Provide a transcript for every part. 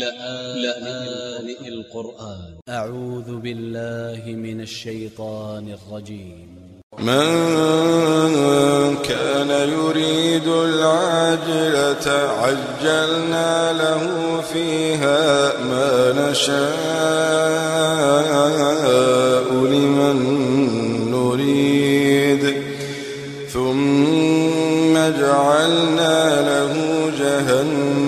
لآن القرآن. أ ع و ذ ب ا ل ل ه من ا ل ش ي ط ا ن ا ل ج ي م من كان يريد العاجلة عجلنا له فيها ما نشاء لمن نريد. ثم جعلنا له جهنم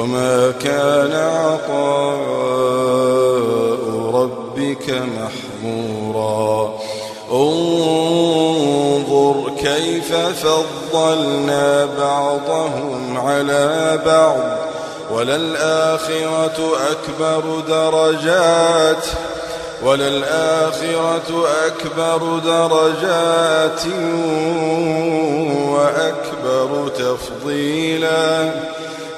وما كان عطاء ربك محظورا انظر كيف فضلنا بعضهم على بعض وللآخرة أكبر درجات وللآخرة أكبر درجات وأكبر تفضيلا.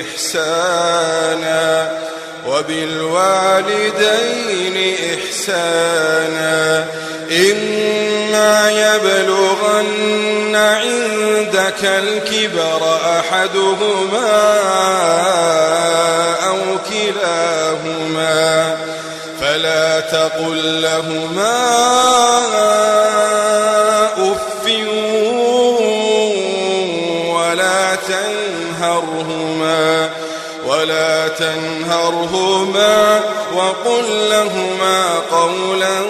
إحسانا وبالوالدين إحسانا. إما يبلغن عندك الكبر أحدهما أو كلاهما فلا تقل لهما تنهرهما ولا تنهرهما وقل لهما قولا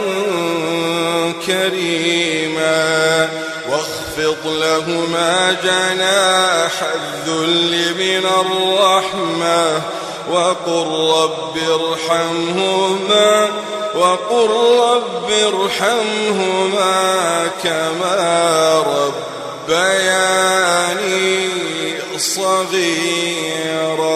كريما واخفض لهما جناح الذل من الرحمة وقل رب ارحمهما وقل رب ارحمهما كما ربياني الصغير.